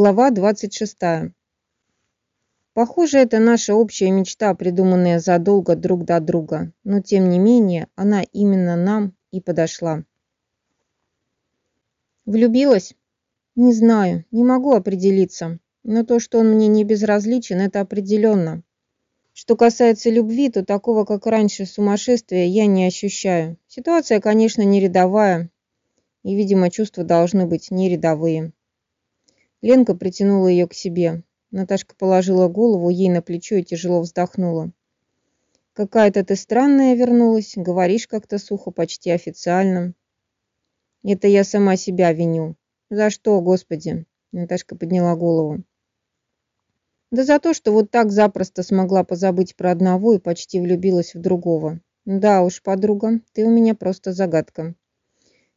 Глава 26. Похоже, это наша общая мечта, придуманная задолго друг до друга, но тем не менее она именно нам и подошла. Влюбилась? Не знаю, не могу определиться, но то, что он мне не безразличен, это определенно. Что касается любви, то такого, как раньше, сумасшествия я не ощущаю. Ситуация, конечно, не рядовая, и, видимо, чувства должны быть не рядовые. Ленка притянула ее к себе. Наташка положила голову ей на плечо и тяжело вздохнула. «Какая-то ты странная вернулась, говоришь как-то сухо, почти официально». «Это я сама себя виню». «За что, Господи?» Наташка подняла голову. «Да за то, что вот так запросто смогла позабыть про одного и почти влюбилась в другого. Да уж, подруга, ты у меня просто загадка».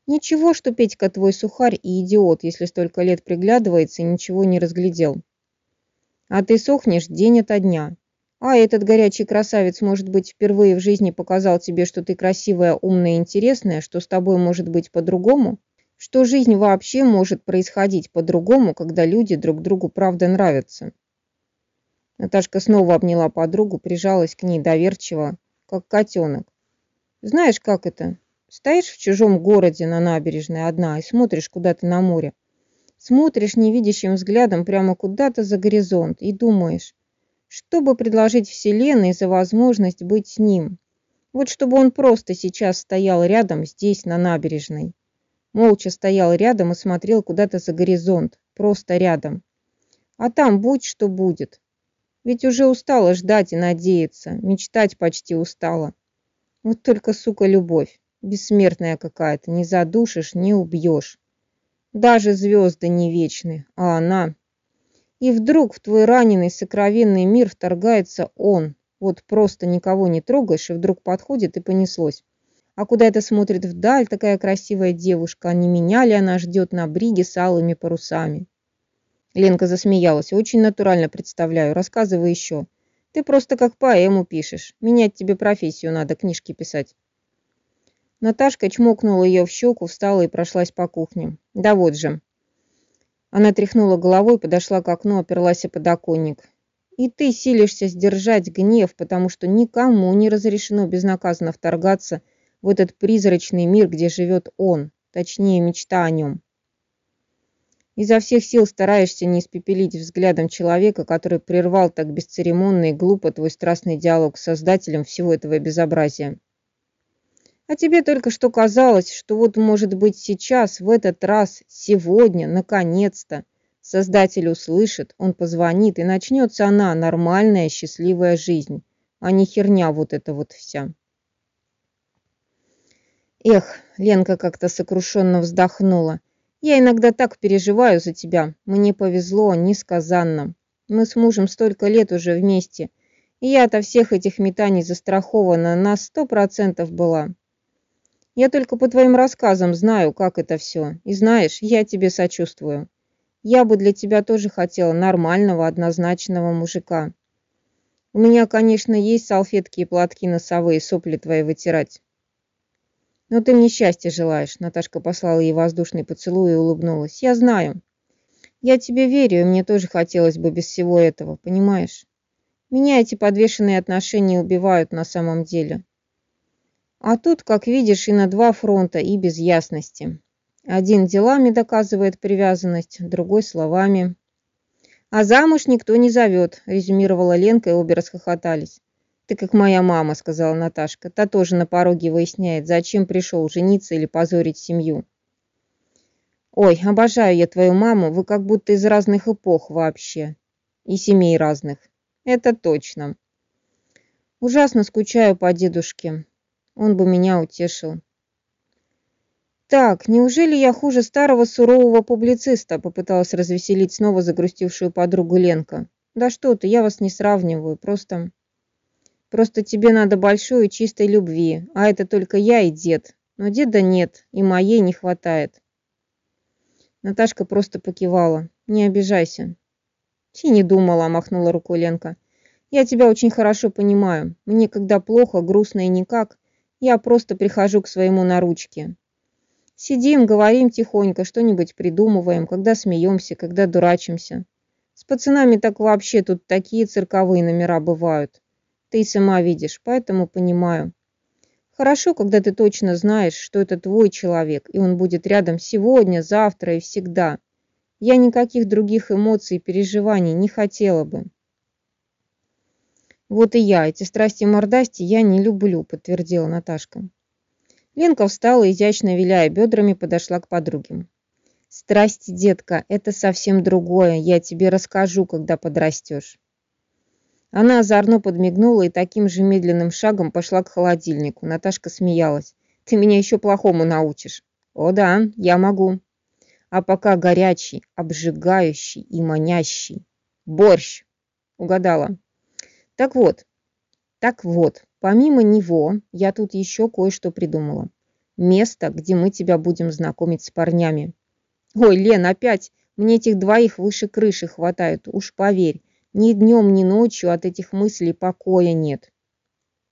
Ничего, что Петька твой сухарь и идиот, если столько лет приглядывается и ничего не разглядел. А ты сохнешь день ото дня. А этот горячий красавец, может быть, впервые в жизни показал тебе, что ты красивая, умная интересная, что с тобой может быть по-другому? Что жизнь вообще может происходить по-другому, когда люди друг другу правда нравятся? Наташка снова обняла подругу, прижалась к ней доверчиво, как котенок. Знаешь, как это? Стоишь в чужом городе на набережной одна и смотришь куда-то на море. Смотришь невидящим взглядом прямо куда-то за горизонт и думаешь, что бы предложить Вселенной за возможность быть с ним. Вот чтобы он просто сейчас стоял рядом здесь, на набережной. Молча стоял рядом и смотрел куда-то за горизонт, просто рядом. А там будь что будет. Ведь уже устала ждать и надеяться, мечтать почти устала. Вот только, сука, любовь. Бессмертная какая-то, не задушишь, не убьешь. Даже звезды не вечны, а она... И вдруг в твой раненый сокровенный мир вторгается он. Вот просто никого не трогаешь, и вдруг подходит и понеслось. А куда это смотрит вдаль такая красивая девушка? А не меня ли она ждет на бриге с алыми парусами? Ленка засмеялась. Очень натурально представляю. Рассказывай еще. Ты просто как поэму пишешь. Менять тебе профессию надо, книжки писать. Наташка чмокнула ее в щеку, встала и прошлась по кухне. «Да вот же». Она тряхнула головой, подошла к окну, оперлась о подоконник. «И ты силишься сдержать гнев, потому что никому не разрешено безнаказанно вторгаться в этот призрачный мир, где живет он, точнее, мечта о нем. Изо всех сил стараешься не испепелить взглядом человека, который прервал так бесцеремонно и глупо твой страстный диалог с создателем всего этого безобразия. А тебе только что казалось, что вот может быть сейчас, в этот раз, сегодня, наконец-то, Создатель услышит, он позвонит, и начнется она, нормальная, счастливая жизнь, а не херня вот эта вот вся. Эх, Ленка как-то сокрушенно вздохнула. Я иногда так переживаю за тебя. Мне повезло несказанно. Мы с мужем столько лет уже вместе, и я от всех этих метаний застрахована на сто процентов была. Я только по твоим рассказам знаю, как это все. И знаешь, я тебе сочувствую. Я бы для тебя тоже хотела нормального, однозначного мужика. У меня, конечно, есть салфетки и платки носовые, сопли твои вытирать. Но ты мне счастья желаешь, Наташка послала ей воздушный поцелуй и улыбнулась. Я знаю. Я тебе верю, и мне тоже хотелось бы без всего этого, понимаешь? Меня эти подвешенные отношения убивают на самом деле. А тут, как видишь, и на два фронта, и без ясности. Один делами доказывает привязанность, другой словами. «А замуж никто не зовет», – резюмировала Ленка, и обе расхохотались. «Ты как моя мама», – сказала Наташка. Та тоже на пороге выясняет, зачем пришел, жениться или позорить семью. «Ой, обожаю я твою маму, вы как будто из разных эпох вообще. И семей разных. Это точно. Ужасно скучаю по дедушке. Он бы меня утешил. «Так, неужели я хуже старого сурового публициста?» попыталась развеселить снова загрустившую подругу Ленка. «Да что ты, я вас не сравниваю, просто...» «Просто тебе надо большой и чистой любви, а это только я и дед. Но деда нет, и моей не хватает». Наташка просто покивала. «Не обижайся». «И не думала», — махнула рукой Ленка. «Я тебя очень хорошо понимаю. Мне когда плохо, грустно и никак, я просто прихожу к своему на ручки. Сидим, говорим тихонько, что-нибудь придумываем, когда смеемся, когда дурачимся. С пацанами так вообще тут такие цирковые номера бывают. Ты сама видишь, поэтому понимаю. Хорошо, когда ты точно знаешь, что это твой человек, и он будет рядом сегодня, завтра и всегда. Я никаких других эмоций и переживаний не хотела бы. Вот и я, эти страсти мордасти я не люблю, подтвердила Наташка. Ленка встала, изящно виляя бедрами, подошла к подруге. «Страсти, детка, это совсем другое, я тебе расскажу, когда подрастешь». Она озорно подмигнула и таким же медленным шагом пошла к холодильнику. Наташка смеялась. «Ты меня еще плохому научишь». «О да, я могу». А пока горячий, обжигающий и манящий. Борщ. Угадала. Так вот, так вот, помимо него, я тут еще кое-что придумала. Место, где мы тебя будем знакомить с парнями. Ой, Лен, опять, мне этих двоих выше крыши хватает, уж поверь. Ни днем, ни ночью от этих мыслей покоя нет.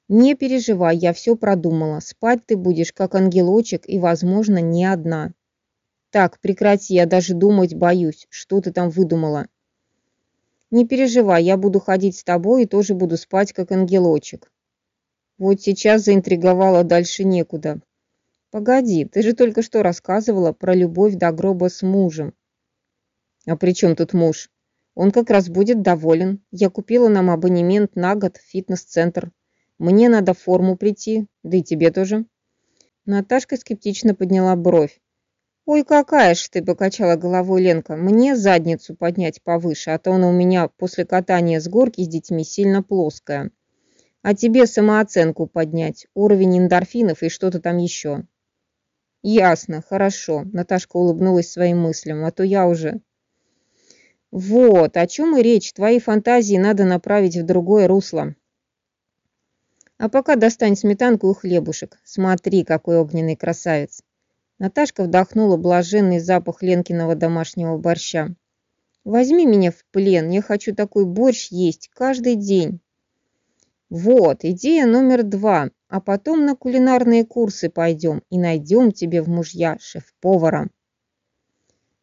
Не переживай, я все продумала. Спать ты будешь как ангелочек и, возможно, не одна. Так, прекрати, я даже думать боюсь. Что ты там выдумала? Не переживай, я буду ходить с тобой и тоже буду спать как ангелочек. Вот сейчас заинтриговала дальше некуда. Погоди, ты же только что рассказывала про любовь до гроба с мужем. А при чем тут муж? Он как раз будет доволен. Я купила нам абонемент на год в фитнес-центр. Мне надо в форму прийти, да и тебе тоже. Наташка скептично подняла бровь. «Ой, какая ж ты!» – покачала головой Ленка. «Мне задницу поднять повыше, а то она у меня после катания с горки с детьми сильно плоская. А тебе самооценку поднять, уровень эндорфинов и что-то там еще». «Ясно, хорошо», – Наташка улыбнулась своим мыслям, «а то я уже вот, о чем и речь. Твои фантазии надо направить в другое русло. А пока достань сметанку и хлебушек. Смотри, какой огненный красавец. Наташка вдохнула блаженный запах Ленкиного домашнего борща. Возьми меня в плен, я хочу такой борщ есть каждый день. Вот, идея номер два. А потом на кулинарные курсы пойдем и найдем тебе в мужья шеф-повара.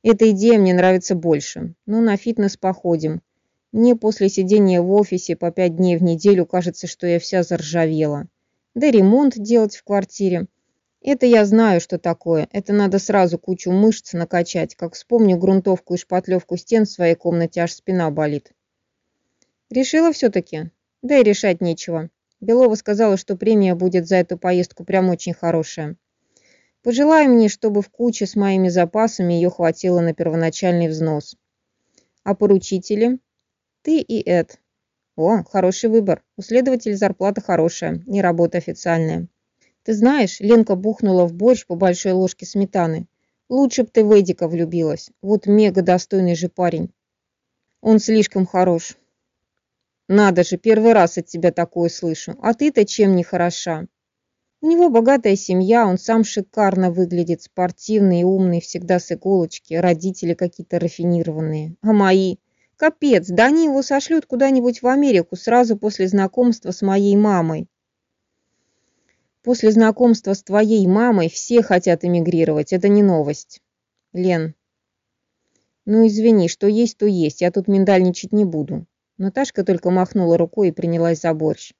Эта идея мне нравится больше. Ну, на фитнес походим. Мне после сидения в офисе по пять дней в неделю кажется, что я вся заржавела. Да ремонт делать в квартире. Это я знаю, что такое. Это надо сразу кучу мышц накачать. Как вспомню грунтовку и шпатлевку стен в своей комнате, аж спина болит. Решила все-таки? Да и решать нечего. Белова сказала, что премия будет за эту поездку прям очень хорошая. Пожелай мне, чтобы в куче с моими запасами ее хватило на первоначальный взнос. А поручители? Ты и Эд. О, хороший выбор. У следователя зарплата хорошая, не работа официальная. Ты знаешь, Ленка бухнула в борщ по большой ложке сметаны. Лучше б ты в Эдика влюбилась. Вот мега достойный же парень. Он слишком хорош. Надо же, первый раз от тебя такое слышу. А ты-то чем не хороша? У него богатая семья, он сам шикарно выглядит, спортивный и умный, всегда с иголочки, родители какие-то рафинированные. А мои? Капец, да они его сошлют куда-нибудь в Америку сразу после знакомства с моей мамой. После знакомства с твоей мамой все хотят эмигрировать, это не новость. Лен, ну извини, что есть, то есть, я тут миндальничать не буду. Наташка только махнула рукой и принялась за борщ.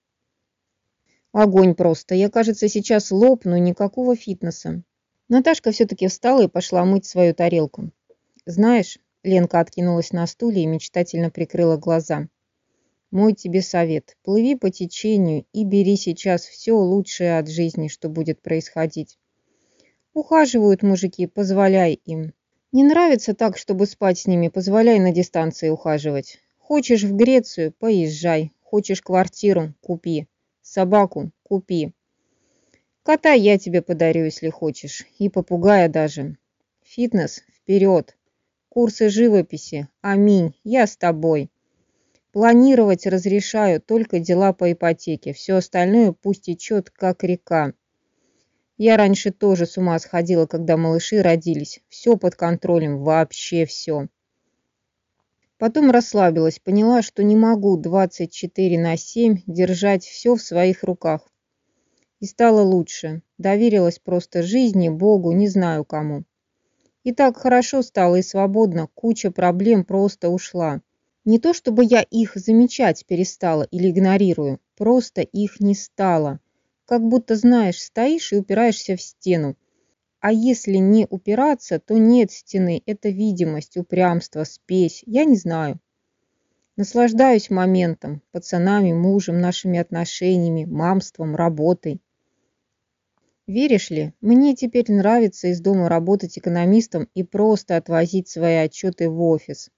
Огонь просто. Я, кажется, сейчас лопну, никакого фитнеса. Наташка все-таки встала и пошла мыть свою тарелку. Знаешь, Ленка откинулась на стуле и мечтательно прикрыла глаза. Мой тебе совет. Плыви по течению и бери сейчас все лучшее от жизни, что будет происходить. Ухаживают мужики, позволяй им. Не нравится так, чтобы спать с ними, позволяй на дистанции ухаживать. Хочешь в Грецию – поезжай. Хочешь квартиру – купи. Собаку купи. Кота я тебе подарю, если хочешь. И попугая даже. Фитнес вперед. Курсы живописи. Аминь. Я с тобой. Планировать разрешаю только дела по ипотеке. Все остальное пусть течет, как река. Я раньше тоже с ума сходила, когда малыши родились. Все под контролем, вообще все. Потом расслабилась, поняла, что не могу 24 на 7 держать все в своих руках. И стало лучше. Доверилась просто жизни, Богу, не знаю кому. И так хорошо стало и свободно, куча проблем просто ушла. Не то чтобы я их замечать перестала или игнорирую, просто их не стало. Как будто, знаешь, стоишь и упираешься в стену. А если не упираться, то нет стены, это видимость, упрямство, спесь, я не знаю. Наслаждаюсь моментом, пацанами, мужем, нашими отношениями, мамством, работой. Веришь ли, мне теперь нравится из дома работать экономистом и просто отвозить свои отчеты в офис.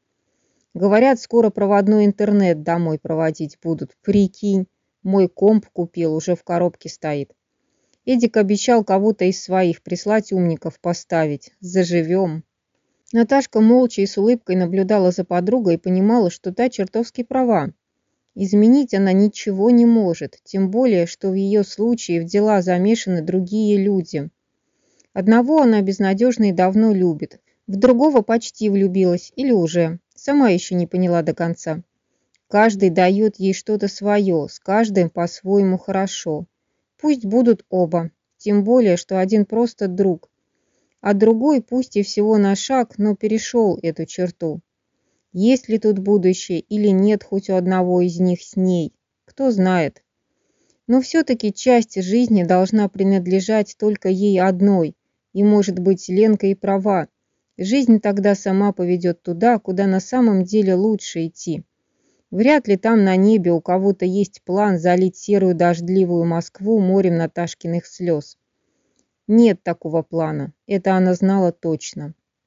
Говорят, скоро проводной интернет домой проводить будут. Прикинь, мой комп купил, уже в коробке стоит. Эдик обещал кого-то из своих прислать умников поставить. Заживем. Наташка молча и с улыбкой наблюдала за подругой и понимала, что та чертовски права. Изменить она ничего не может, тем более, что в ее случае в дела замешаны другие люди. Одного она безнадежно и давно любит, в другого почти влюбилась или уже, сама еще не поняла до конца. Каждый дает ей что-то свое, с каждым по-своему хорошо. Пусть будут оба, тем более, что один просто друг, а другой, пусть и всего на шаг, но перешел эту черту. Есть ли тут будущее или нет хоть у одного из них с ней, кто знает. Но все-таки часть жизни должна принадлежать только ей одной, и, может быть, Ленка и права. Жизнь тогда сама поведет туда, куда на самом деле лучше идти. Вряд ли там на небе у кого-то есть план залить серую дождливую Москву морем Наташкиных слез. Нет такого плана, это она знала точно.